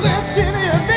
lifting in